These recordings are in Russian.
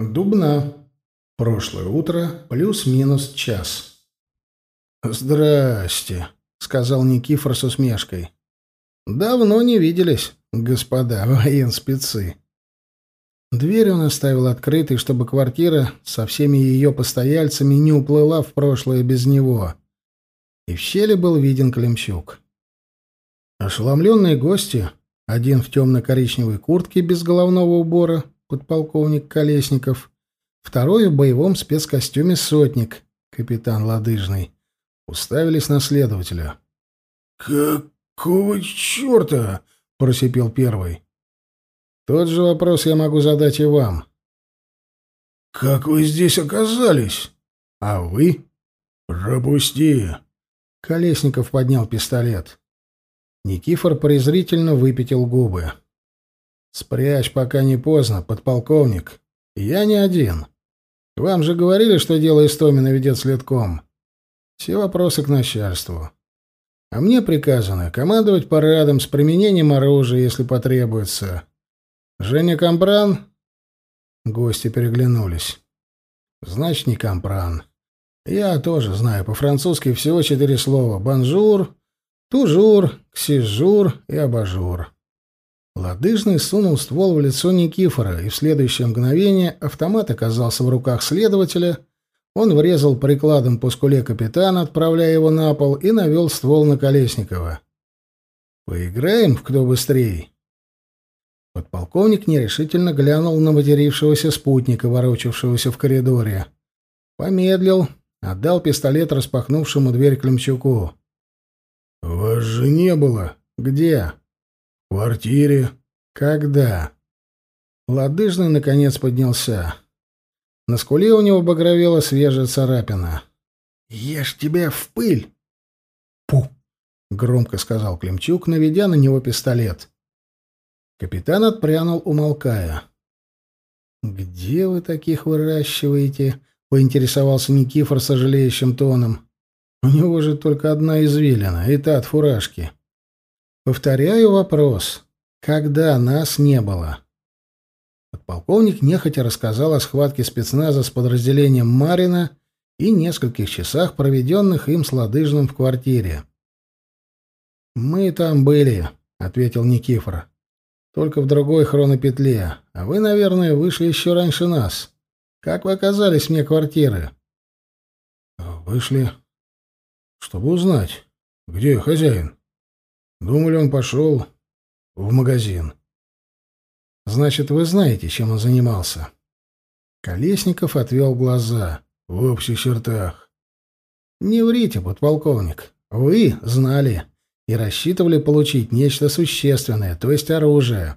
Дубна. Прошлое утро плюс-минус час. «Здрасте», — сказал Никифор с усмешкой. «Давно не виделись, господа военспецы». Дверь он оставил открытой, чтобы квартира со всеми ее постояльцами не уплыла в прошлое без него. И в щели был виден Климчук. Ошеломленные гости, один в темно-коричневой куртке без головного убора, подполковник Колесников, второй в боевом спецкостюме «Сотник», капитан Ладыжный. Уставились на следователя. «Какого черта?» — просипел первый. «Тот же вопрос я могу задать и вам». «Как вы здесь оказались?» «А вы?» «Пропусти!» Колесников поднял пистолет. Никифор презрительно выпятил губы. Спрячь, пока не поздно, подполковник. Я не один. Вам же говорили, что дело Истомина ведет следком. Все вопросы к начальству. А мне приказано командовать парадом с применением оружия, если потребуется. Женя Камбран? Гости переглянулись. Значит, не Камбран. Я тоже знаю по-французски всего четыре слова. Bonjour, toujours, ксижур и абажур. Лодыжный сунул ствол в лицо Никифора, и в следующее мгновение автомат оказался в руках следователя. Он врезал прикладом по скуле капитана, отправляя его на пол, и навел ствол на Колесникова. «Поиграем в кто быстрее?» Подполковник нерешительно глянул на матерившегося спутника, ворочавшегося в коридоре. Помедлил, отдал пистолет распахнувшему дверь Климчуку. «Вас же не было. Где?» квартире? Когда?» Ладыжный, наконец, поднялся. На скуле у него багровела свежая царапина. «Ешь тебя в пыль!» «Пу!» — громко сказал Климчук, наведя на него пистолет. Капитан отпрянул, умолкая. «Где вы таких выращиваете?» — поинтересовался Никифор сожалеющим тоном. «У него же только одна извилина, и та от фуражки». Повторяю вопрос. Когда нас не было? Подполковник нехотя рассказал о схватке спецназа с подразделением Марина и нескольких часах, проведенных им с Ладыжным в квартире. «Мы там были», — ответил Никифор. «Только в другой хронопетле. А вы, наверное, вышли еще раньше нас. Как вы оказались мне квартиры?» «Вышли, чтобы узнать, где хозяин». Думали, он пошел в магазин. Значит, вы знаете, чем он занимался. Колесников отвел глаза в общих чертах. Не врите, подполковник. Вы знали и рассчитывали получить нечто существенное, то есть оружие.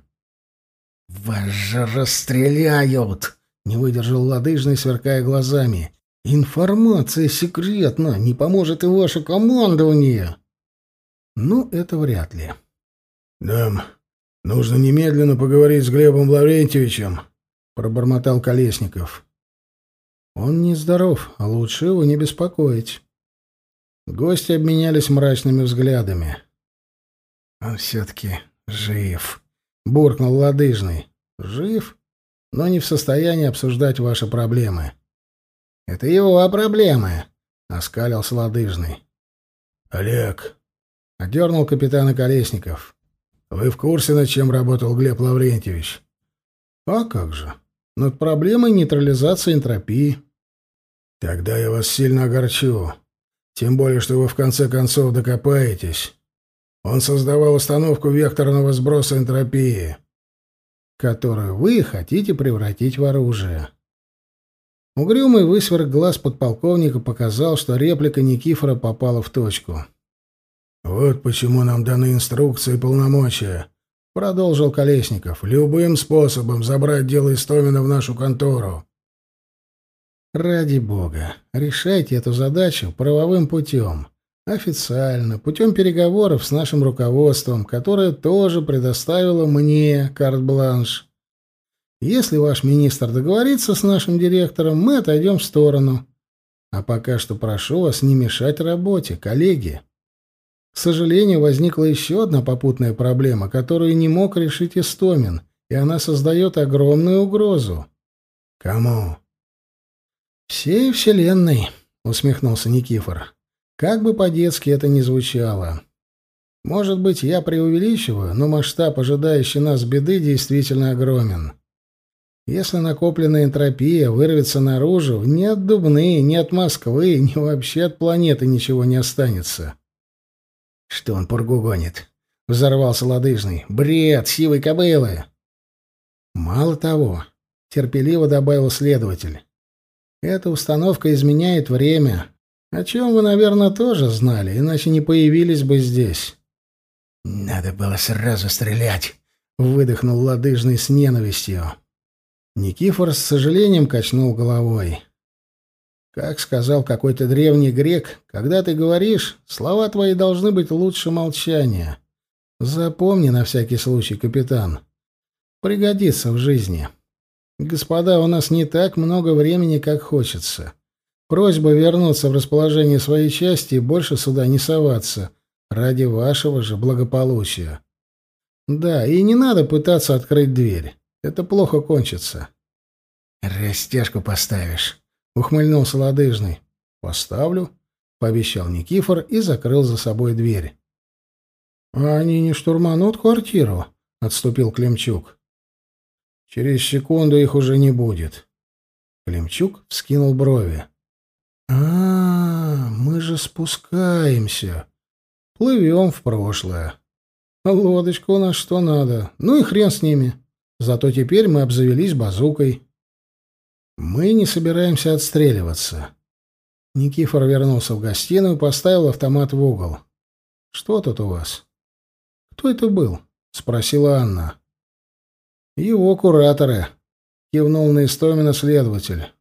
«Вас же расстреляют!» — не выдержал Ладыжный, сверкая глазами. «Информация секретна, не поможет и ваше командование!» Ну, это вряд ли. Да, нужно немедленно поговорить с Глебом Лаврентьевичем, пробормотал Колесников. Он нездоров, а лучше его не беспокоить. Гости обменялись мрачными взглядами. Он все-таки жив, буркнул Ладыжный. Жив, но не в состоянии обсуждать ваши проблемы. Это его проблемы, оскалился Ладыжный. Олег, — одернул капитана Колесников. «Вы в курсе, над чем работал Глеб Лаврентьевич?» «А как же? Над проблемой нейтрализации энтропии». «Тогда я вас сильно огорчу. Тем более, что вы в конце концов докопаетесь. Он создавал установку векторного сброса энтропии, которую вы хотите превратить в оружие». Угрюмый высверг глаз подполковника показал, что реплика Никифора попала в точку. «Вот почему нам даны инструкции и полномочия», — продолжил Колесников, — «любым способом забрать дело Истомина в нашу контору». «Ради бога, решайте эту задачу правовым путем, официально, путем переговоров с нашим руководством, которое тоже предоставило мне карт-бланш. Если ваш министр договорится с нашим директором, мы отойдем в сторону. А пока что прошу вас не мешать работе, коллеги». К сожалению, возникла еще одна попутная проблема, которую не мог решить Истомин, и она создает огромную угрозу. Кому? Всей Вселенной, усмехнулся Никифор. Как бы по-детски это ни звучало. Может быть, я преувеличиваю, но масштаб ожидающей нас беды действительно огромен. Если накопленная энтропия вырвется наружу, ни от Дубны, ни от Москвы, ни вообще от планеты ничего не останется что он пургу гонит. Взорвался лодыжный. Бред, сивый кобылы. Мало того, терпеливо добавил следователь. Эта установка изменяет время, о чем вы, наверное, тоже знали, иначе не появились бы здесь. Надо было сразу стрелять, выдохнул лодыжный с ненавистью. Никифор с сожалением качнул головой. Как сказал какой-то древний грек, когда ты говоришь, слова твои должны быть лучше молчания. Запомни на всякий случай, капитан. Пригодится в жизни. Господа, у нас не так много времени, как хочется. Просьба вернуться в расположение своей части и больше сюда не соваться, ради вашего же благополучия. Да, и не надо пытаться открыть дверь. Это плохо кончится. Растяжку поставишь. Ухмыльнулся лодыжный. «Поставлю», — пообещал Никифор и закрыл за собой дверь. «А они не штурманут квартиру?» — отступил Климчук. «Через секунду их уже не будет». Климчук вскинул брови. «А, -а мы же спускаемся. Плывем в прошлое. Лодочка у нас что надо. Ну и хрен с ними. Зато теперь мы обзавелись базукой». Мы не собираемся отстреливаться. Никифор вернулся в гостиную, поставил автомат в угол. Что тут у вас? Кто это был? спросила Анна. Его кураторы, кивнул на Истомина следователь.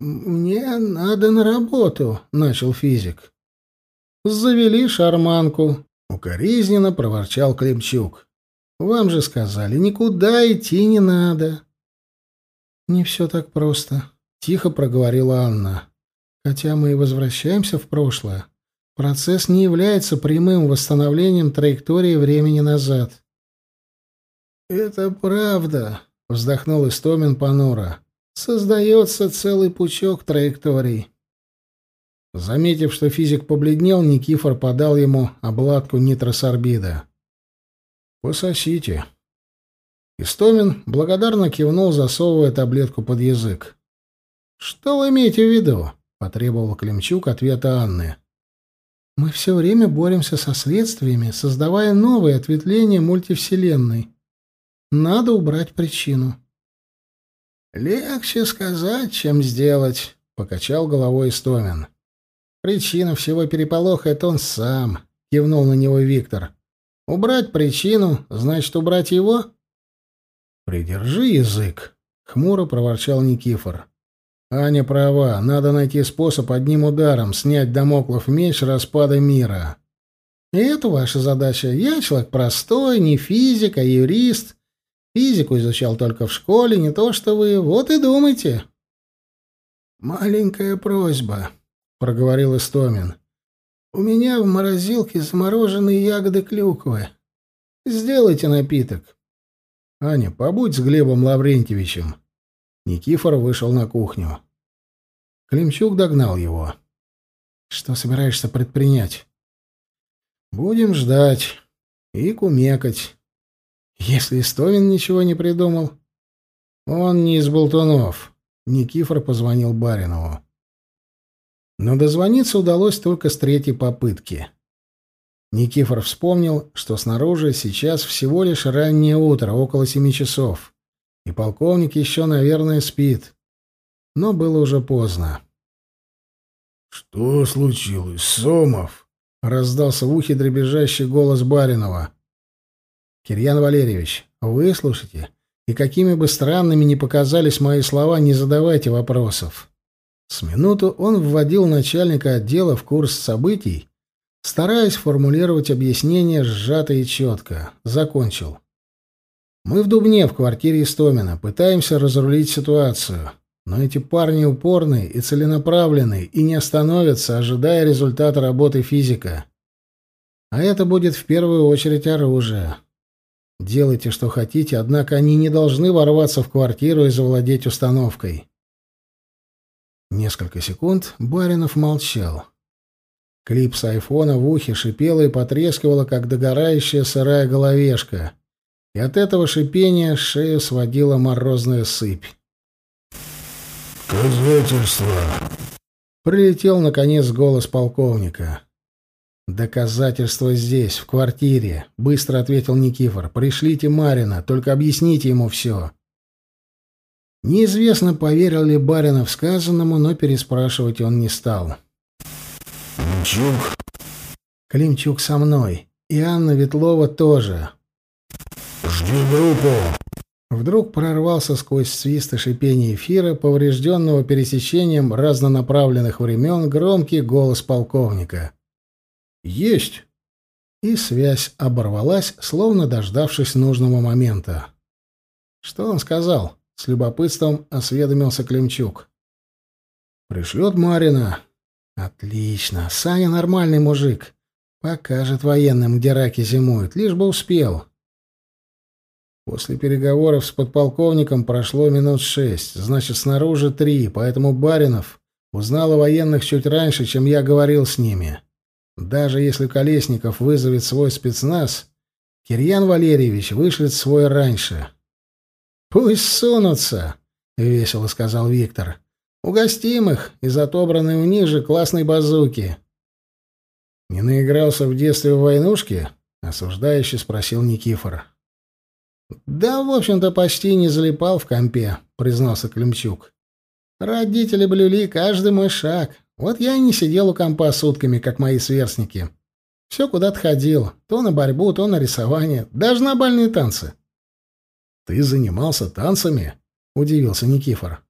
Мне надо на работу, начал физик. Завели шарманку, укоризненно проворчал Климчук. Вам же сказали, никуда идти не надо. «Не все так просто», — тихо проговорила Анна. «Хотя мы и возвращаемся в прошлое, процесс не является прямым восстановлением траектории времени назад». «Это правда», — вздохнул Истомин понуро. «Создается целый пучок траекторий». Заметив, что физик побледнел, Никифор подал ему обладку нитросорбида. «Пососите», Истомин благодарно кивнул, засовывая таблетку под язык. «Что вы имеете в виду?» — потребовал Климчук ответа Анны. «Мы все время боремся со следствиями, создавая новые ответвления мультивселенной. Надо убрать причину». «Легче сказать, чем сделать», — покачал головой Истомин. «Причина всего переполоха — это он сам», — кивнул на него Виктор. «Убрать причину — значит убрать его?» «Придержи язык!» — хмуро проворчал Никифор. «Аня права. Надо найти способ одним ударом снять домоклов меч распада мира. И это ваша задача. Я человек простой, не физик, а юрист. Физику изучал только в школе, не то что вы. Вот и думайте». «Маленькая просьба», — проговорил Истомин. «У меня в морозилке заморожены ягоды клюквы. Сделайте напиток. «Аня, побудь с Глебом Лаврентьевичем». Никифор вышел на кухню. Климчук догнал его. «Что собираешься предпринять?» «Будем ждать и кумекать. Если Истомин ничего не придумал...» «Он не из болтунов», — Никифор позвонил Баринову. Но дозвониться удалось только с третьей попытки. Никифор вспомнил, что снаружи сейчас всего лишь раннее утро, около семи часов, и полковник еще, наверное, спит. Но было уже поздно. «Что случилось, Сомов?» — раздался в ухе дребезжащий голос Баринова. «Кирьян Валерьевич, выслушайте, и какими бы странными ни показались мои слова, не задавайте вопросов». С минуту он вводил начальника отдела в курс событий, Стараясь формулировать объяснение сжато и четко, закончил. «Мы в Дубне, в квартире Истомина, пытаемся разрулить ситуацию. Но эти парни упорны и целенаправлены, и не остановятся, ожидая результата работы физика. А это будет в первую очередь оружие. Делайте, что хотите, однако они не должны ворваться в квартиру и завладеть установкой». Несколько секунд Баринов молчал. Клип с айфона в ухе шипела и потрескивала, как догорающая сырая головешка. И от этого шипения шею сводила морозная сыпь. «Доказательства!» Прилетел, наконец, голос полковника. «Доказательства здесь, в квартире», — быстро ответил Никифор. «Пришлите Марина, только объясните ему все». Неизвестно, поверил ли Барина в сказанному, но переспрашивать он не стал. Климчук. Климчук со мной. И Анна Ветлова тоже. Жди группу. Вдруг прорвался сквозь свист и шипение эфира, поврежденного пересечением разнонаправленных времен, громкий голос полковника. «Есть!» И связь оборвалась, словно дождавшись нужного момента. «Что он сказал?» — с любопытством осведомился Климчук. «Пришлет Марина. Отлично. Саня нормальный мужик. Покажет военным, где раки зимуют, лишь бы успел. После переговоров с подполковником прошло минут шесть, значит, снаружи три, поэтому Баринов узнал о военных чуть раньше, чем я говорил с ними. Даже если Колесников вызовет свой спецназ, Кирьян Валерьевич вышлет свой раньше. «Пусть сунутся», — весело сказал Виктор. Угостим их из отобранной у них же классной базуки. «Не наигрался в детстве в войнушке?» — осуждающе спросил Никифор. «Да, в общем-то, почти не залипал в компе», — признался Климчук. «Родители блюли каждый мой шаг. Вот я и не сидел у компа сутками, как мои сверстники. Все куда-то ходил. То на борьбу, то на рисование. Даже на бальные танцы». «Ты занимался танцами?» — удивился Никифор.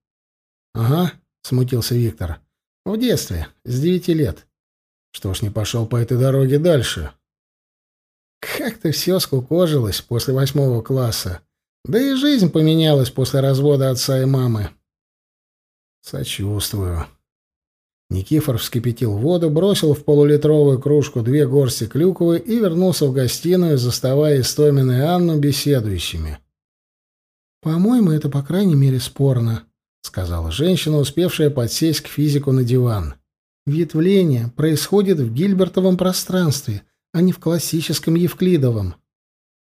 «Ага», — смутился Виктор. «В детстве, с девяти лет». «Что ж не пошел по этой дороге дальше?» Как-то все скукожилось после восьмого класса. Да и жизнь поменялась после развода отца и мамы». «Сочувствую». Никифор вскипятил воду, бросил в полулитровую кружку две горсти клюквы и вернулся в гостиную, заставая Истомина и Анну беседующими. «По-моему, это, по крайней мере, спорно», — сказала женщина, успевшая подсесть к физику на диван. «Ветвление происходит в гильбертовом пространстве, а не в классическом евклидовом».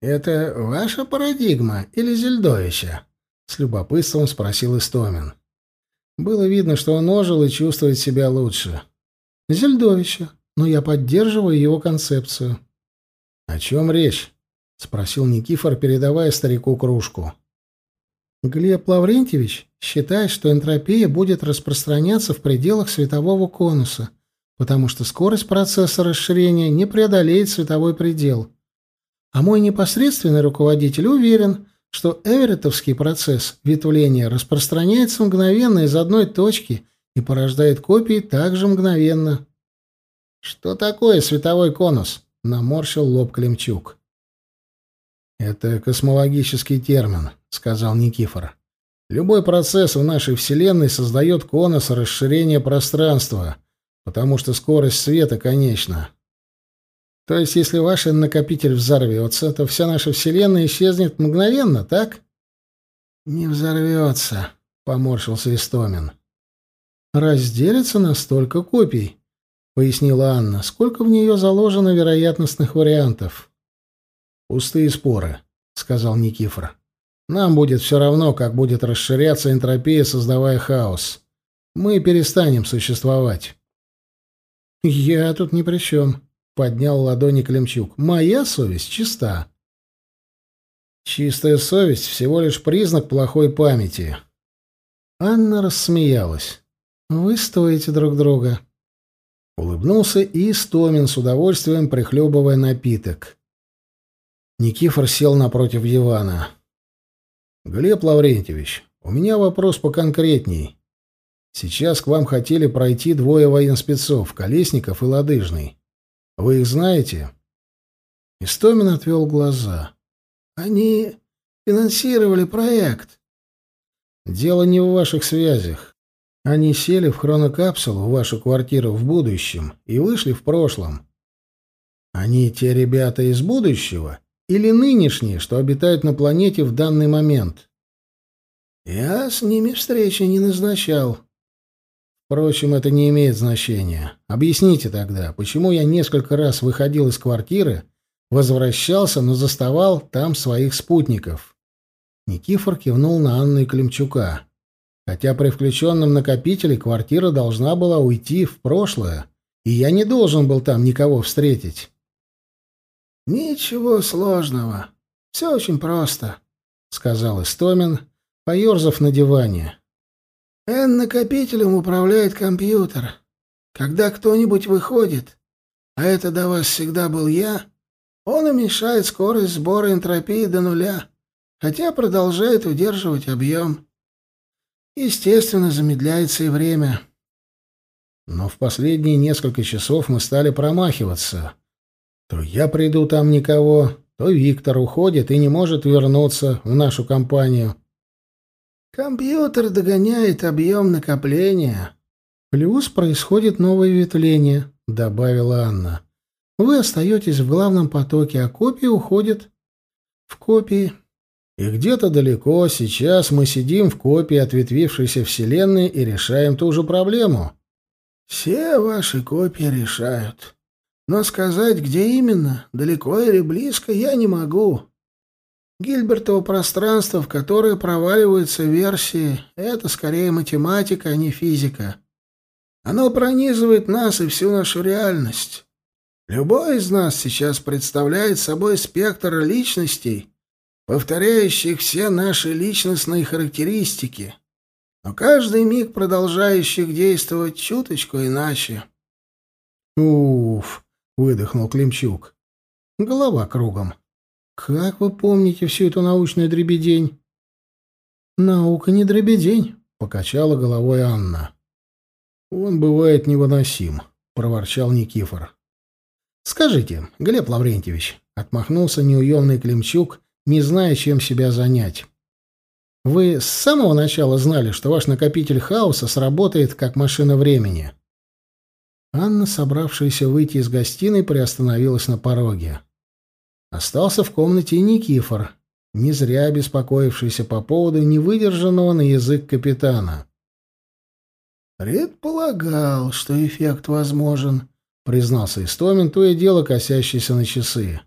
«Это ваша парадигма или Зельдовича?» — с любопытством спросил Истомин. Было видно, что он ожил и чувствует себя лучше. «Зельдовича, но я поддерживаю его концепцию». «О чем речь?» — спросил Никифор, передавая старику кружку. Глеб Лаврентьевич считает, что энтропия будет распространяться в пределах светового конуса, потому что скорость процесса расширения не преодолеет световой предел. А мой непосредственный руководитель уверен, что эверетовский процесс ветвления распространяется мгновенно из одной точки и порождает копии также мгновенно. «Что такое световой конус?» — наморщил лоб Климчук. «Это космологический термин», — сказал Никифор. «Любой процесс в нашей Вселенной создает конус расширения пространства, потому что скорость света конечна. То есть, если ваш накопитель взорвется, то вся наша Вселенная исчезнет мгновенно, так?» «Не взорвется», — поморщился Истомин. «Разделится на столько копий», — пояснила Анна. «Сколько в нее заложено вероятностных вариантов?» «Пустые споры», — сказал Никифор. «Нам будет все равно, как будет расширяться энтропия, создавая хаос. Мы перестанем существовать». «Я тут ни при чем», — поднял ладони Климчук. «Моя совесть чиста». «Чистая совесть — всего лишь признак плохой памяти». Анна рассмеялась. «Вы стоите друг друга». Улыбнулся и Истомин с удовольствием, прихлебывая напиток. Никифор сел напротив дивана. «Глеб Лаврентьевич, у меня вопрос поконкретней. Сейчас к вам хотели пройти двое военспецов, Колесников и Ладыжный. Вы их знаете?» Истомин отвел глаза. «Они финансировали проект». «Дело не в ваших связях. Они сели в хронокапсулу в вашу квартиру в будущем и вышли в прошлом». «Они те ребята из будущего?» или нынешние, что обитают на планете в данный момент. Я с ними встречи не назначал. Впрочем, это не имеет значения. Объясните тогда, почему я несколько раз выходил из квартиры, возвращался, но заставал там своих спутников. Никифор кивнул на Анну и Климчука. Хотя при включенном накопителе квартира должна была уйти в прошлое, и я не должен был там никого встретить. «Ничего сложного. Все очень просто», — сказал Истомин, поерзав на диване. «Н-накопителем управляет компьютер. Когда кто-нибудь выходит, а это до вас всегда был я, он уменьшает скорость сбора энтропии до нуля, хотя продолжает удерживать объем. Естественно, замедляется и время». Но в последние несколько часов мы стали промахиваться. То я приду там никого, то Виктор уходит и не может вернуться в нашу компанию. Компьютер догоняет объем накопления. Плюс происходит новое ветвление, добавила Анна. Вы остаетесь в главном потоке, а копии уходят в копии. И где-то далеко сейчас мы сидим в копии ответвившейся Вселенной и решаем ту же проблему. Все ваши копии решают. Но сказать, где именно, далеко или близко, я не могу. Гильбертово пространство, в которое проваливаются версии, это скорее математика, а не физика. Оно пронизывает нас и всю нашу реальность. Любой из нас сейчас представляет собой спектр личностей, повторяющих все наши личностные характеристики, но каждый миг продолжающих действовать чуточку иначе. Уф, — выдохнул Климчук. Голова кругом. «Как вы помните всю эту научную дребедень?» «Наука не дребедень», — покачала головой Анна. «Он бывает невыносим», — проворчал Никифор. «Скажите, Глеб Лаврентьевич», — отмахнулся неуемный Климчук, не зная, чем себя занять. «Вы с самого начала знали, что ваш накопитель хаоса сработает как машина времени?» Анна, собравшаяся выйти из гостиной, приостановилась на пороге. Остался в комнате Никифор, не зря беспокоившийся по поводу невыдержанного на язык капитана. «Предполагал, что эффект возможен», — признался Истомин, то и дело косящийся на часы.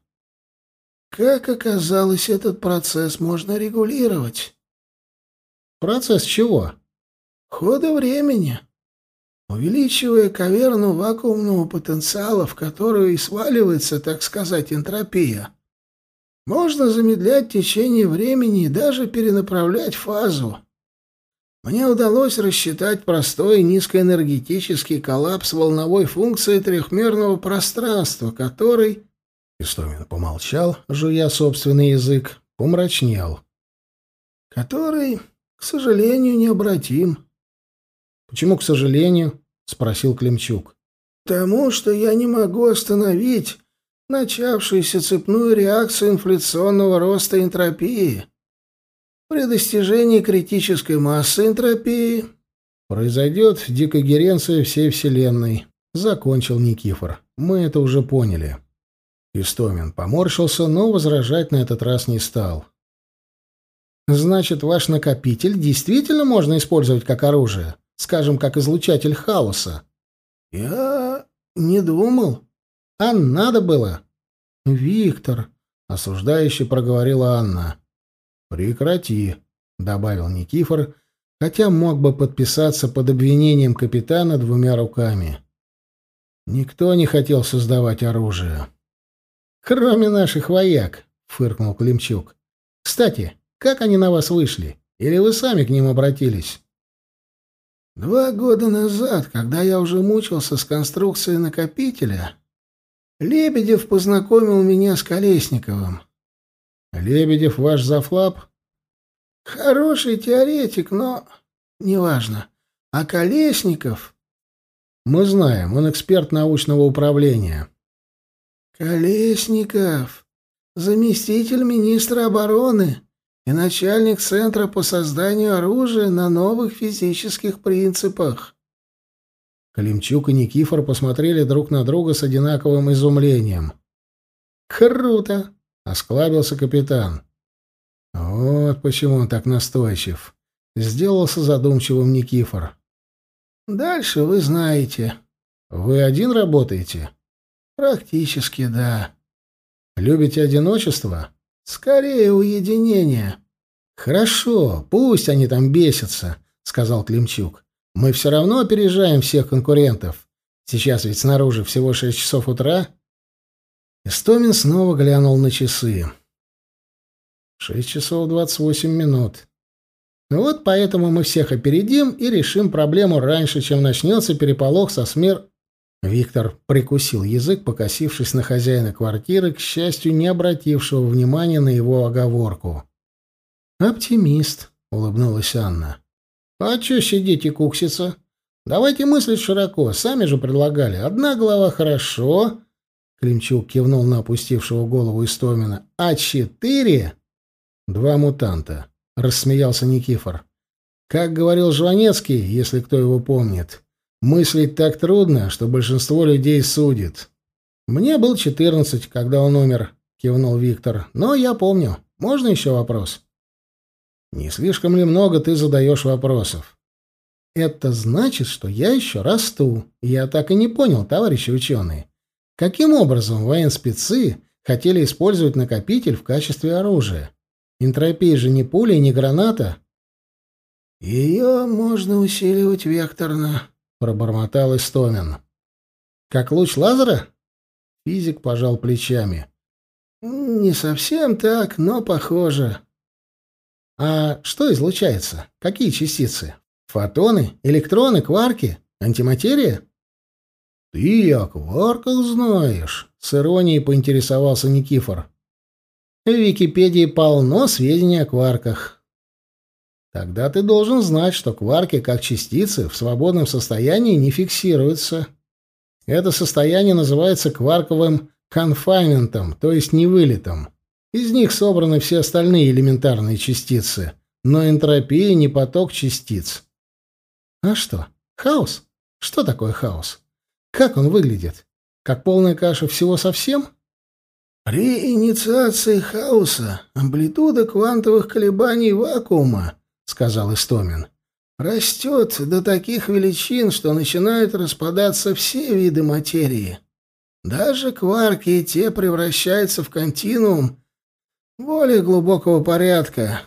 «Как оказалось, этот процесс можно регулировать». «Процесс чего?» «Хода времени. Увеличивая каверну вакуумного потенциала, в которую и сваливается, так сказать, энтропия, можно замедлять течение времени и даже перенаправлять фазу. Мне удалось рассчитать простой низкоэнергетический коллапс волновой функции трехмерного пространства, который... Истомин помолчал, жуя собственный язык, помрачнел. Который, к сожалению, необратим. «Почему, к сожалению?» — спросил Климчук. «Потому что я не могу остановить начавшуюся цепную реакцию инфляционного роста энтропии. При достижении критической массы энтропии произойдет декогеренция всей Вселенной», — закончил Никифор. «Мы это уже поняли». Истомин поморщился, но возражать на этот раз не стал. «Значит, ваш накопитель действительно можно использовать как оружие?» скажем, как излучатель хаоса. Я не думал. А надо было. Виктор, осуждающе проговорила Анна. Прекрати, добавил Никифор, хотя мог бы подписаться под обвинением капитана двумя руками. Никто не хотел создавать оружие. Кроме наших вояк, фыркнул Климчук. Кстати, как они на вас вышли? Или вы сами к ним обратились? Два года назад, когда я уже мучился с конструкцией накопителя, Лебедев познакомил меня с Колесниковым. Лебедев ваш зафлап? Хороший теоретик, но неважно. А Колесников... Мы знаем, он эксперт научного управления. Колесников, заместитель министра обороны и начальник Центра по созданию оружия на новых физических принципах». Климчук и Никифор посмотрели друг на друга с одинаковым изумлением. «Круто!» — осклабился капитан. «Вот почему он так настойчив», — сделался задумчивым Никифор. «Дальше вы знаете». «Вы один работаете?» «Практически, да». «Любите одиночество?» «Скорее уединение!» «Хорошо, пусть они там бесятся», — сказал Климчук. «Мы все равно опережаем всех конкурентов. Сейчас ведь снаружи всего шесть часов утра». Истомин снова глянул на часы. «Шесть часов двадцать восемь минут. Ну вот поэтому мы всех опередим и решим проблему раньше, чем начнется переполох со смер... Виктор прикусил язык, покосившись на хозяина квартиры, к счастью, не обратившего внимания на его оговорку. «Оптимист», — улыбнулась Анна. «А чё и кукситься? Давайте мыслить широко, сами же предлагали. Одна глава хорошо...» Климчук кивнул на опустившего голову Истомина. «А четыре?» «Два мутанта», — рассмеялся Никифор. «Как говорил Жванецкий, если кто его помнит, Мыслить так трудно, что большинство людей судит. Мне был четырнадцать, когда он умер, кивнул Виктор. Но я помню. Можно еще вопрос? Не слишком ли много ты задаешь вопросов? Это значит, что я еще расту. Я так и не понял, товарищи ученые. Каким образом военспецы хотели использовать накопитель в качестве оружия? Энтропия же не пуля и не граната. Ее можно усиливать векторно, — пробормотал Истомин. «Как луч лазера?» Физик пожал плечами. «Не совсем так, но похоже». «А что излучается? Какие частицы? Фотоны? Электроны? Кварки? Антиматерия?» «Ты о кварках знаешь», — с иронией поинтересовался Никифор. «В Википедии полно сведений о кварках. Тогда ты должен знать, что кварки как частицы в свободном состоянии не фиксируются. Это состояние называется кварковым конфайментом, то есть невылетом. Из них собраны все остальные элементарные частицы, но энтропия не поток частиц. А что? Хаос? Что такое хаос? Как он выглядит? Как полная каша всего совсем? При инициации хаоса амплитуда квантовых колебаний вакуума — сказал Истомин. «Растет до таких величин, что начинают распадаться все виды материи. Даже кварки и те превращаются в континуум более глубокого порядка.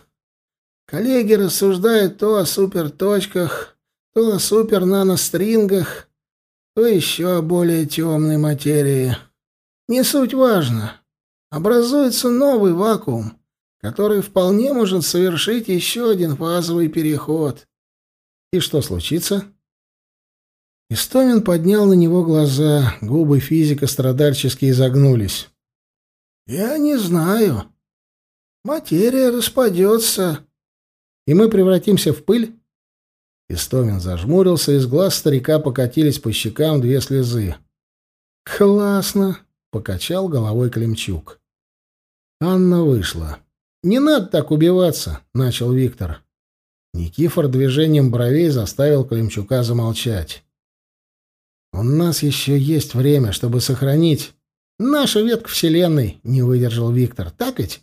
Коллеги рассуждают то о суперточках, то о супернанострингах, то еще о более темной материи. Не суть важно. Образуется новый вакуум» который вполне может совершить еще один фазовый переход. И что случится? Истомин поднял на него глаза, губы физика страдальчески изогнулись. «Я не знаю. Материя распадется. И мы превратимся в пыль?» Истомин зажмурился, из глаз старика покатились по щекам две слезы. «Классно!» — покачал головой Климчук. Анна вышла. «Не надо так убиваться», — начал Виктор. Никифор движением бровей заставил Климчука замолчать. «У нас еще есть время, чтобы сохранить нашу ветку Вселенной», — не выдержал Виктор. «Так ведь?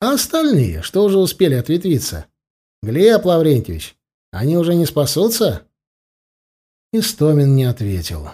А остальные, что уже успели ответвиться? Глеб Лаврентьевич, они уже не спасутся?» Истомин не ответил.